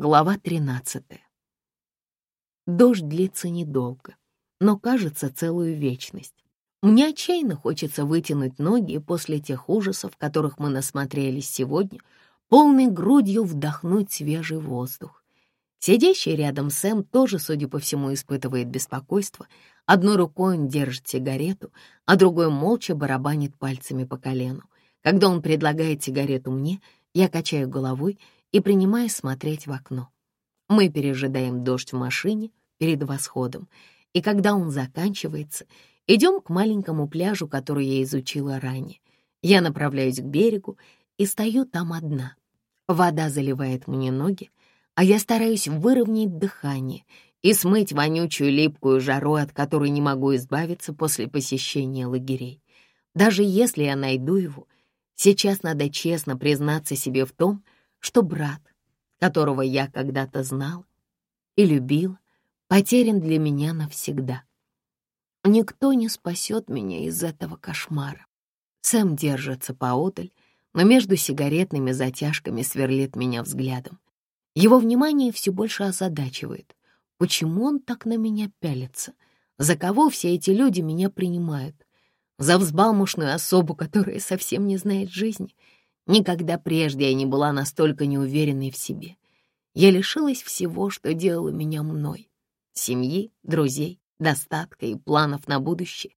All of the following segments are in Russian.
Глава 13. Дождь длится недолго, но кажется целую вечность. Мне отчаянно хочется вытянуть ноги после тех ужасов, которых мы насмотрелись сегодня, полной грудью вдохнуть свежий воздух. Сидящий рядом Сэм тоже, судя по всему, испытывает беспокойство. Одной рукой он держит сигарету, а другой молча барабанит пальцами по колену. Когда он предлагает сигарету мне, я качаю головой и принимаюсь смотреть в окно. Мы пережидаем дождь в машине перед восходом, и когда он заканчивается, идем к маленькому пляжу, который я изучила ранее. Я направляюсь к берегу и стою там одна. Вода заливает мне ноги, а я стараюсь выровнять дыхание и смыть вонючую липкую жару, от которой не могу избавиться после посещения лагерей. Даже если я найду его, сейчас надо честно признаться себе в том, что брат, которого я когда-то знал и любил, потерян для меня навсегда. Никто не спасет меня из этого кошмара. Сэм держится поодаль, но между сигаретными затяжками сверлит меня взглядом. Его внимание все больше озадачивает. Почему он так на меня пялится? За кого все эти люди меня принимают? За взбалмошную особу, которая совсем не знает жизни — Никогда прежде я не была настолько неуверенной в себе. Я лишилась всего, что делало меня мной. Семьи, друзей, достатка и планов на будущее.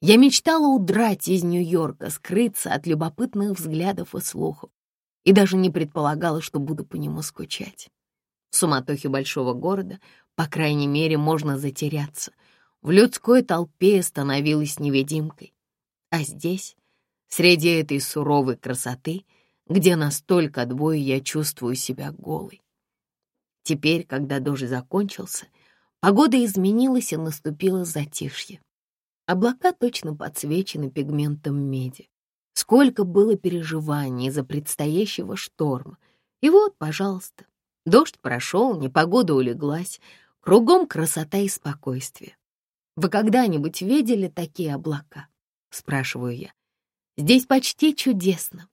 Я мечтала удрать из Нью-Йорка, скрыться от любопытных взглядов и слухов, и даже не предполагала, что буду по нему скучать. В суматохе большого города, по крайней мере, можно затеряться. В людской толпе становилась невидимкой. А здесь среди этой суровой красоты, где настолько двое я чувствую себя голой. Теперь, когда дождь закончился, погода изменилась и наступило затишье. Облака точно подсвечены пигментом меди. Сколько было переживаний из-за предстоящего шторма. И вот, пожалуйста, дождь прошел, непогода улеглась, кругом красота и спокойствие. Вы когда-нибудь видели такие облака? Спрашиваю я. Здесь почти чудесно.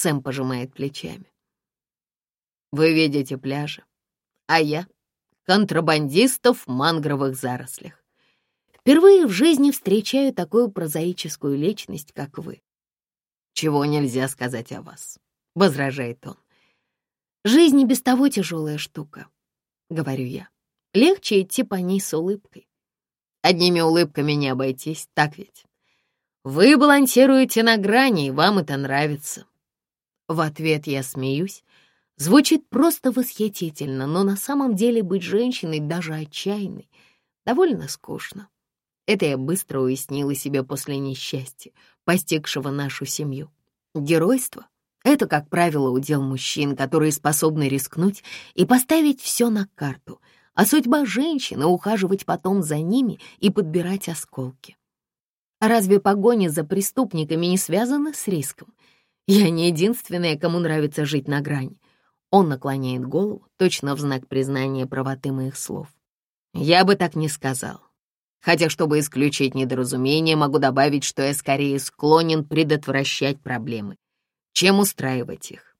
Сэм пожимает плечами. Вы видите пляжи, а я — контрабандистов в мангровых зарослях. Впервые в жизни встречаю такую прозаическую личность, как вы. Чего нельзя сказать о вас, — возражает он. Жизнь и без того тяжелая штука, — говорю я. Легче идти по ней с улыбкой. Одними улыбками не обойтись, так ведь? Вы балансируете на грани, и вам это нравится. В ответ я смеюсь. Звучит просто восхитительно, но на самом деле быть женщиной, даже отчаянной, довольно скучно. Это я быстро уяснила себе после несчастья, постигшего нашу семью. Геройство — это, как правило, удел мужчин, которые способны рискнуть и поставить все на карту, а судьба женщины — ухаживать потом за ними и подбирать осколки. Разве погоня за преступниками не связана с риском? Я не единственная, кому нравится жить на грани. Он наклоняет голову, точно в знак признания правоты моих слов. Я бы так не сказал. Хотя, чтобы исключить недоразумение, могу добавить, что я скорее склонен предотвращать проблемы, чем устраивать их.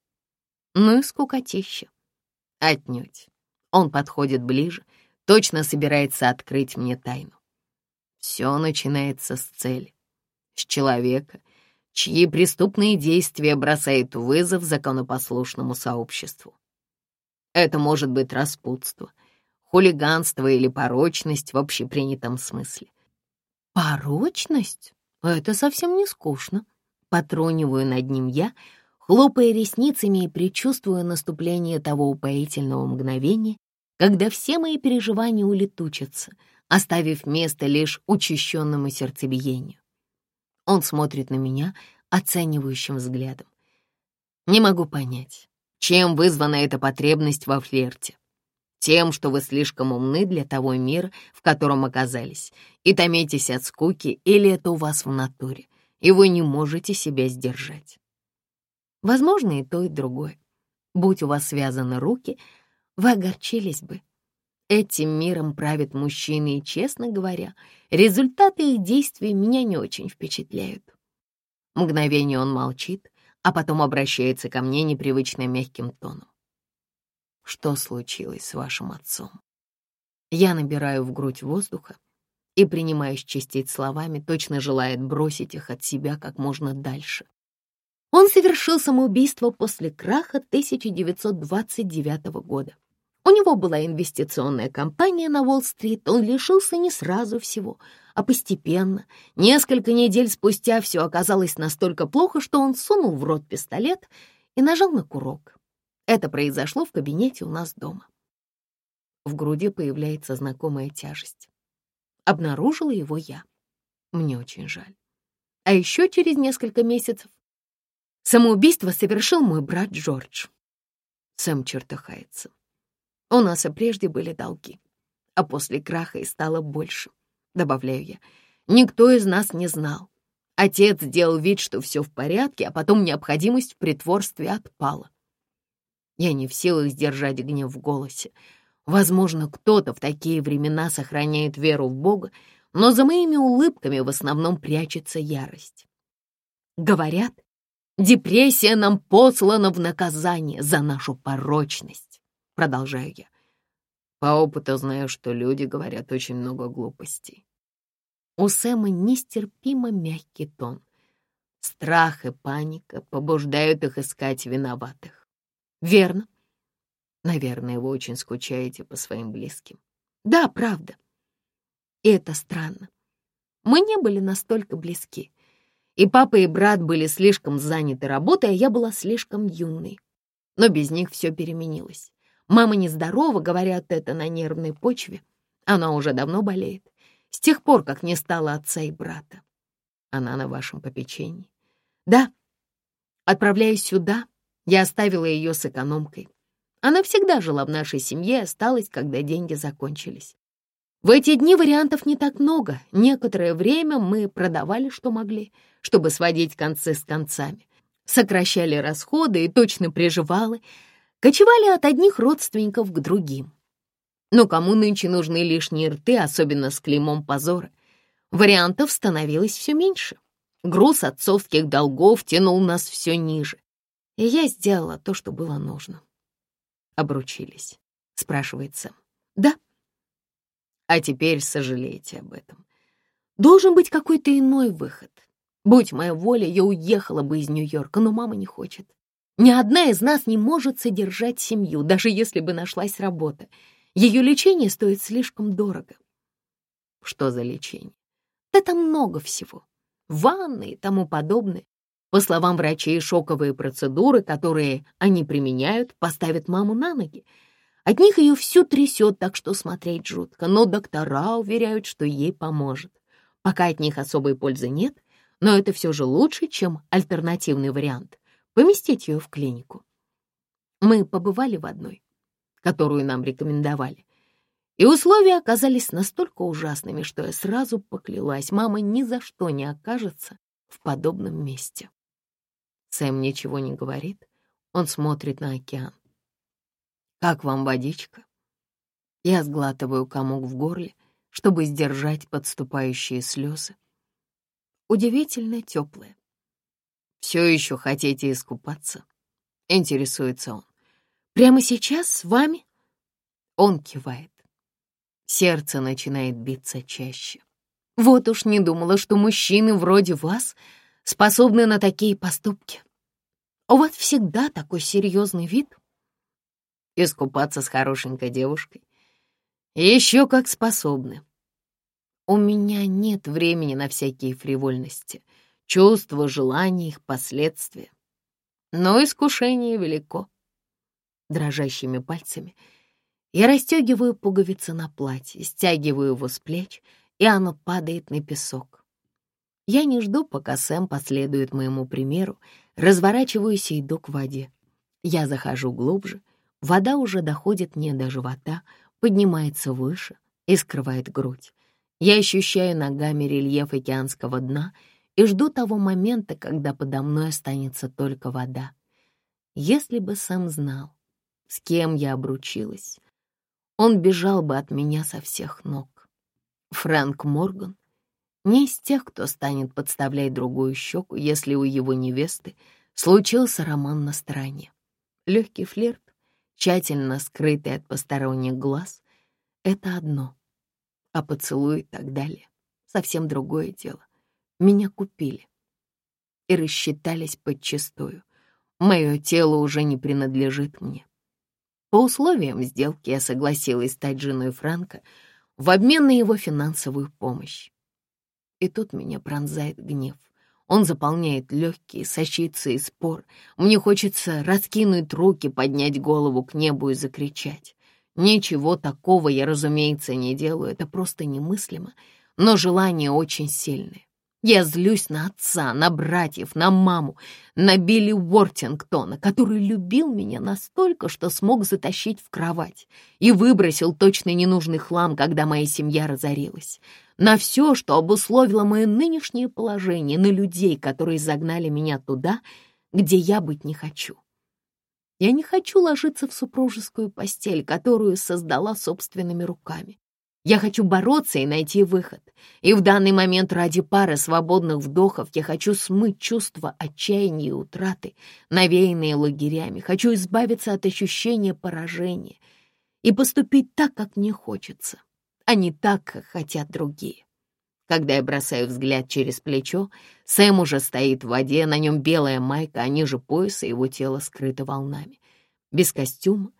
Ну и скукотища. Отнюдь. Он подходит ближе, точно собирается открыть мне тайну. Все начинается с цели, с человека, чьи преступные действия бросают вызов законопослушному сообществу. Это может быть распутство, хулиганство или порочность в общепринятом смысле. Порочность? Это совсем не скучно. Потрониваю над ним я, хлопая ресницами и предчувствуя наступление того упоительного мгновения, когда все мои переживания улетучатся — оставив место лишь учащенному сердцебиению. Он смотрит на меня оценивающим взглядом. Не могу понять, чем вызвана эта потребность во флирте. Тем, что вы слишком умны для того мира, в котором оказались, и томитесь от скуки, или это у вас в натуре, и вы не можете себя сдержать. Возможно, и то, и другое. Будь у вас связаны руки, вы огорчились бы, Этим миром правят мужчины, и, честно говоря, результаты их действий меня не очень впечатляют. Мгновение он молчит, а потом обращается ко мне непривычно мягким тоном. что случилось с вашим отцом. Я набираю в грудь воздуха и принимаюсь чистить словами, точно желает бросить их от себя как можно дальше. Он совершил самоубийство после краха 1929 года. У него была инвестиционная компания на Уолл-стрит, он лишился не сразу всего, а постепенно. Несколько недель спустя все оказалось настолько плохо, что он сунул в рот пистолет и нажал на курок. Это произошло в кабинете у нас дома. В груди появляется знакомая тяжесть. Обнаружила его я. Мне очень жаль. А еще через несколько месяцев самоубийство совершил мой брат Джордж. Сэм чертыхается. У нас и прежде были долги, а после краха и стало больше, добавляю я. Никто из нас не знал. Отец сделал вид, что все в порядке, а потом необходимость в притворстве отпала. Я не в силах сдержать гнев в голосе. Возможно, кто-то в такие времена сохраняет веру в Бога, но за моими улыбками в основном прячется ярость. Говорят, депрессия нам послана в наказание за нашу порочность продолжаю я. По опыту знаю, что люди говорят очень много глупостей. У Сэма нестерпимо мягкий тон. Страх и паника побуждают их искать виноватых. Верно. Наверное, вы очень скучаете по своим близким. Да, правда. И это странно. Мы не были настолько близки. И папа, и брат были слишком заняты работой, а я была слишком юной. Но без них все переменилось. Мама нездорова, говорят это на нервной почве. Она уже давно болеет, с тех пор, как не стало отца и брата. Она на вашем попечении. Да, отправляясь сюда, я оставила ее с экономкой. Она всегда жила в нашей семье и осталась, когда деньги закончились. В эти дни вариантов не так много. Некоторое время мы продавали, что могли, чтобы сводить концы с концами. Сокращали расходы и точно приживалы, кочевали от одних родственников к другим. Но кому нынче нужны лишние рты, особенно с клеймом позора? Вариантов становилось все меньше. Груз отцовских долгов тянул нас все ниже. И я сделала то, что было нужно. Обручились, спрашивает. Да. А теперь сожалеете об этом. Должен быть какой-то иной выход. Будь моя воля, я уехала бы из Нью-Йорка, но мама не хочет. Ни одна из нас не может содержать семью, даже если бы нашлась работа. Ее лечение стоит слишком дорого. Что за лечение? Да там много всего. Ванны и тому подобное. По словам врачей, шоковые процедуры, которые они применяют, поставят маму на ноги. От них ее всю трясет, так что смотреть жутко, но доктора уверяют, что ей поможет. Пока от них особой пользы нет, но это все же лучше, чем альтернативный вариант поместить ее в клинику. Мы побывали в одной, которую нам рекомендовали, и условия оказались настолько ужасными, что я сразу поклялась, мама ни за что не окажется в подобном месте. Сэм ничего не говорит, он смотрит на океан. «Как вам водичка?» Я сглатываю комок в горле, чтобы сдержать подступающие слезы. Удивительно теплая. «Все еще хотите искупаться?» — интересуется он. «Прямо сейчас с вами?» Он кивает. Сердце начинает биться чаще. Вот уж не думала, что мужчины вроде вас способны на такие поступки. У вас всегда такой серьезный вид. Искупаться с хорошенькой девушкой. Еще как способны. У меня нет времени на всякие фривольности чувства, желания, их последствия. Но искушение велико. Дрожащими пальцами я расстегиваю пуговицы на платье, стягиваю его с плеч, и оно падает на песок. Я не жду, пока Сэм последует моему примеру, разворачиваюсь и иду к воде. Я захожу глубже, вода уже доходит мне до живота, поднимается выше и скрывает грудь. Я ощущаю ногами рельеф океанского дна — и жду того момента, когда подо мной останется только вода. Если бы сам знал, с кем я обручилась, он бежал бы от меня со всех ног. Фрэнк Морган не из тех, кто станет подставлять другую щеку, если у его невесты случился роман на стороне. Легкий флирт, тщательно скрытый от посторонних глаз, — это одно, а поцелуй и так далее — совсем другое дело. Меня купили и рассчитались подчистую. Мое тело уже не принадлежит мне. По условиям сделки я согласилась стать женой Франка в обмен на его финансовую помощь. И тут меня пронзает гнев. Он заполняет легкие, сочится и спор. Мне хочется раскинуть руки, поднять голову к небу и закричать. Ничего такого я, разумеется, не делаю, это просто немыслимо, но желание очень сильное. Я злюсь на отца, на братьев, на маму, на Билли Уортингтона, который любил меня настолько, что смог затащить в кровать и выбросил точно ненужный хлам, когда моя семья разорилась. На все, что обусловило мое нынешнее положение, на людей, которые загнали меня туда, где я быть не хочу. Я не хочу ложиться в супружескую постель, которую создала собственными руками. Я хочу бороться и найти выход. И в данный момент ради пары свободных вдохов я хочу смыть чувство отчаяния и утраты, навеянные лагерями. Хочу избавиться от ощущения поражения и поступить так, как мне хочется, а не так, как хотят другие. Когда я бросаю взгляд через плечо, Сэм уже стоит в воде, на нем белая майка, а ниже пояса его тело скрыто волнами. Без костюма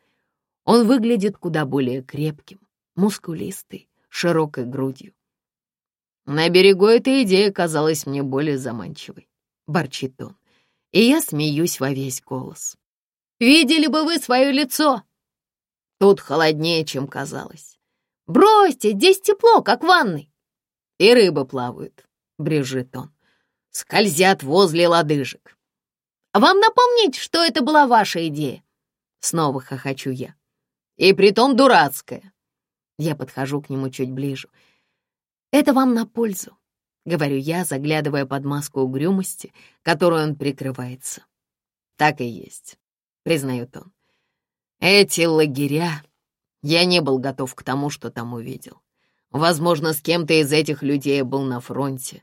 он выглядит куда более крепким, мускулистый, широкой грудью. На берегу эта идея казалась мне более заманчивой, борчит он, и я смеюсь во весь голос. Видели бы вы свое лицо? Тут холоднее, чем казалось. Бросьте, здесь тепло, как в ванной. И рыбы плавают, брежит он, скользят возле лодыжек. Вам напомнить, что это была ваша идея? Снова хохочу я. И притом дурацкая. Я подхожу к нему чуть ближе. «Это вам на пользу», — говорю я, заглядывая под маску угрюмости, которой он прикрывается. «Так и есть», — признает он. «Эти лагеря...» Я не был готов к тому, что там увидел. Возможно, с кем-то из этих людей был на фронте.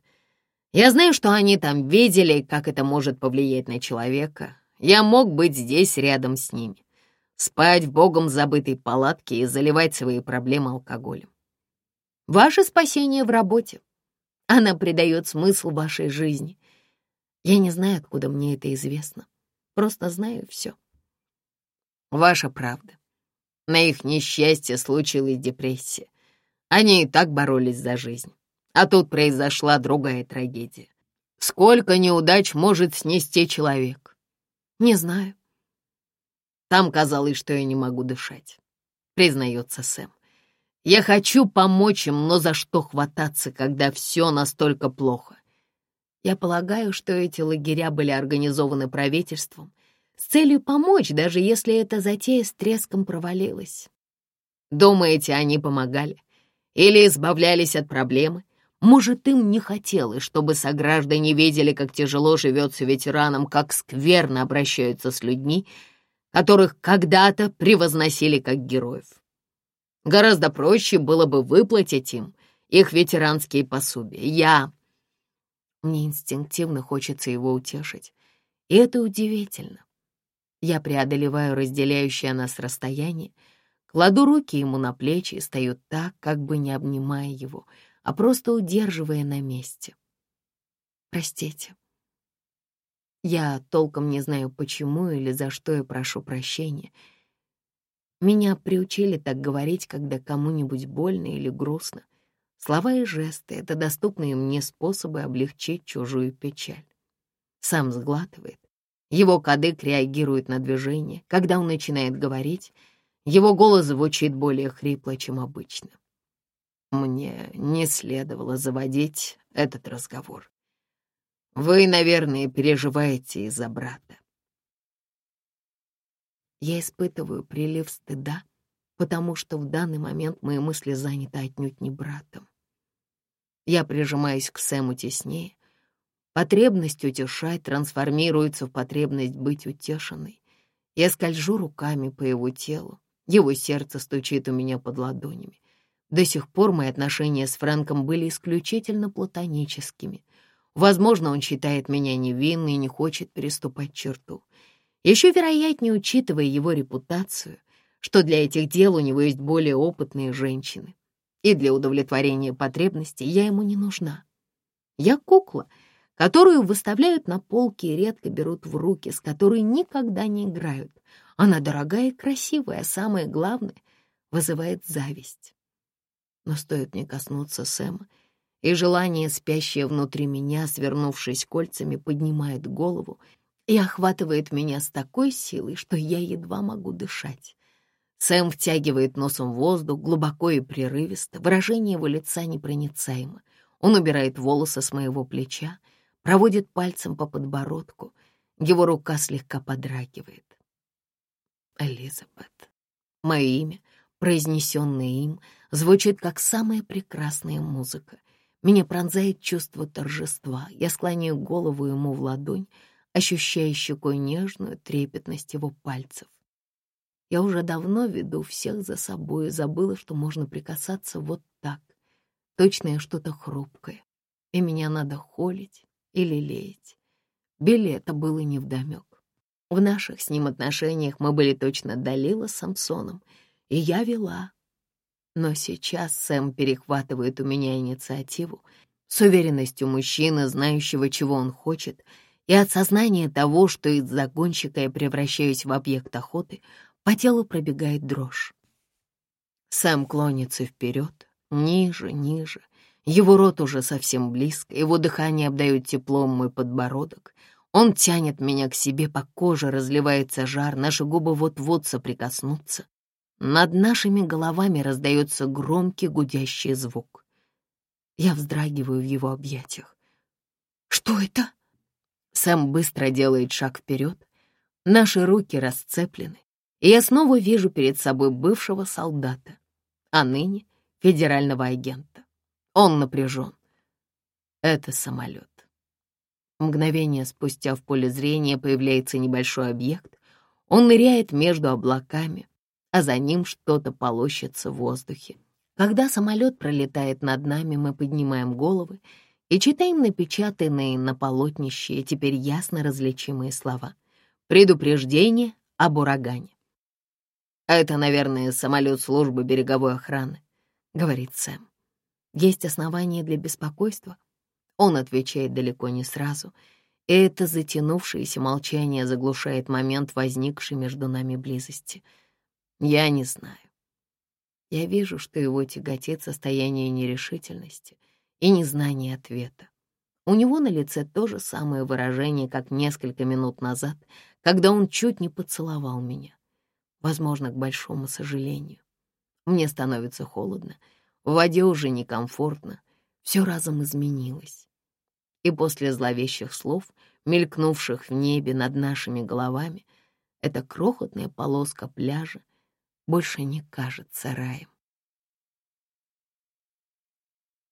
Я знаю, что они там видели, как это может повлиять на человека. Я мог быть здесь рядом с ними спать в богом забытой палатке и заливать свои проблемы алкоголем. Ваше спасение в работе. Она придает смысл вашей жизни. Я не знаю, откуда мне это известно. Просто знаю все. Ваша правда. На их несчастье случилась депрессия. Они и так боролись за жизнь. А тут произошла другая трагедия. Сколько неудач может снести человек? Не знаю. Там казалось, что я не могу дышать, признается Сэм. Я хочу помочь им, но за что хвататься, когда все настолько плохо? Я полагаю, что эти лагеря были организованы правительством с целью помочь, даже если эта затея с треском провалилась. Думаете, они помогали? Или избавлялись от проблемы? Может, им не хотелось, чтобы сограждане видели, как тяжело живется ветеранам, как скверно обращаются с людьми, которых когда-то превозносили как героев. Гораздо проще было бы выплатить им их ветеранские пособия. Я... Мне инстинктивно хочется его утешить. И это удивительно. Я преодолеваю разделяющее нас расстояние, кладу руки ему на плечи и стою так, как бы не обнимая его, а просто удерживая на месте. Простите. Я толком не знаю, почему или за что я прошу прощения. Меня приучили так говорить, когда кому-нибудь больно или грустно. Слова и жесты — это доступные мне способы облегчить чужую печаль. Сам сглатывает. Его кадык реагирует на движение. Когда он начинает говорить, его голос звучит более хрипло, чем обычно. Мне не следовало заводить этот разговор. Вы, наверное, переживаете из-за брата. Я испытываю прилив стыда, потому что в данный момент мои мысли заняты отнюдь не братом. Я прижимаюсь к Сэму теснее. Потребность утешать трансформируется в потребность быть утешенной. Я скольжу руками по его телу. Его сердце стучит у меня под ладонями. До сих пор мои отношения с Фрэнком были исключительно платоническими — Возможно, он считает меня невинной и не хочет переступать черту. Еще вероятнее, учитывая его репутацию, что для этих дел у него есть более опытные женщины. И для удовлетворения потребностей я ему не нужна. Я кукла, которую выставляют на полке и редко берут в руки, с которой никогда не играют. Она дорогая и красивая, а самое главное — вызывает зависть. Но стоит мне коснуться Сэма, и желание, спящее внутри меня, свернувшись кольцами, поднимает голову и охватывает меня с такой силой, что я едва могу дышать. Сэм втягивает носом воздух глубоко и прерывисто, выражение его лица непроницаемо. Он убирает волосы с моего плеча, проводит пальцем по подбородку. Его рука слегка подрагивает. Элизабет. Мое имя, произнесенное им, звучит как самая прекрасная музыка. Меня пронзает чувство торжества. Я склоняю голову ему в ладонь, ощущая щекой нежную трепетность его пальцев. Я уже давно веду всех за собой и забыла, что можно прикасаться вот так. Точно что-то хрупкое, и меня надо холить или леять. Билли это было невдомек. В наших с ним отношениях мы были точно Далила с Самсоном, и я вела. Но сейчас Сэм перехватывает у меня инициативу с уверенностью мужчины, знающего, чего он хочет, и от сознания того, что из загонщика я превращаюсь в объект охоты — по телу пробегает дрожь. Сэм клонится вперед, ниже, ниже. Его рот уже совсем близко, его дыхание обдает теплом мой подбородок. Он тянет меня к себе, по коже разливается жар, наши губы вот-вот соприкоснутся. Над нашими головами раздается громкий гудящий звук. Я вздрагиваю в его объятиях. «Что это?» Сэм быстро делает шаг вперед. Наши руки расцеплены и я снова вижу перед собой бывшего солдата, а ныне федерального агента. Он напряжен. Это самолет. Мгновение спустя в поле зрения появляется небольшой объект. Он ныряет между облаками, а за ним что-то полощется в воздухе. Когда самолет пролетает над нами, мы поднимаем головы и читаем напечатанные на полотнище теперь ясно различимые слова. Предупреждение об урагане. «Это, наверное, самолет службы береговой охраны», — говорит Сэм. «Есть основания для беспокойства?» Он отвечает далеко не сразу, и это затянувшееся молчание заглушает момент возникшей между нами близости. Я не знаю. Я вижу, что его тяготит состояние нерешительности и незнания ответа. У него на лице то же самое выражение, как несколько минут назад, когда он чуть не поцеловал меня возможно, к большому сожалению. Мне становится холодно, в воде уже некомфортно, все разом изменилось. И после зловещих слов, мелькнувших в небе над нашими головами, эта крохотная полоска пляжа больше не кажется раем.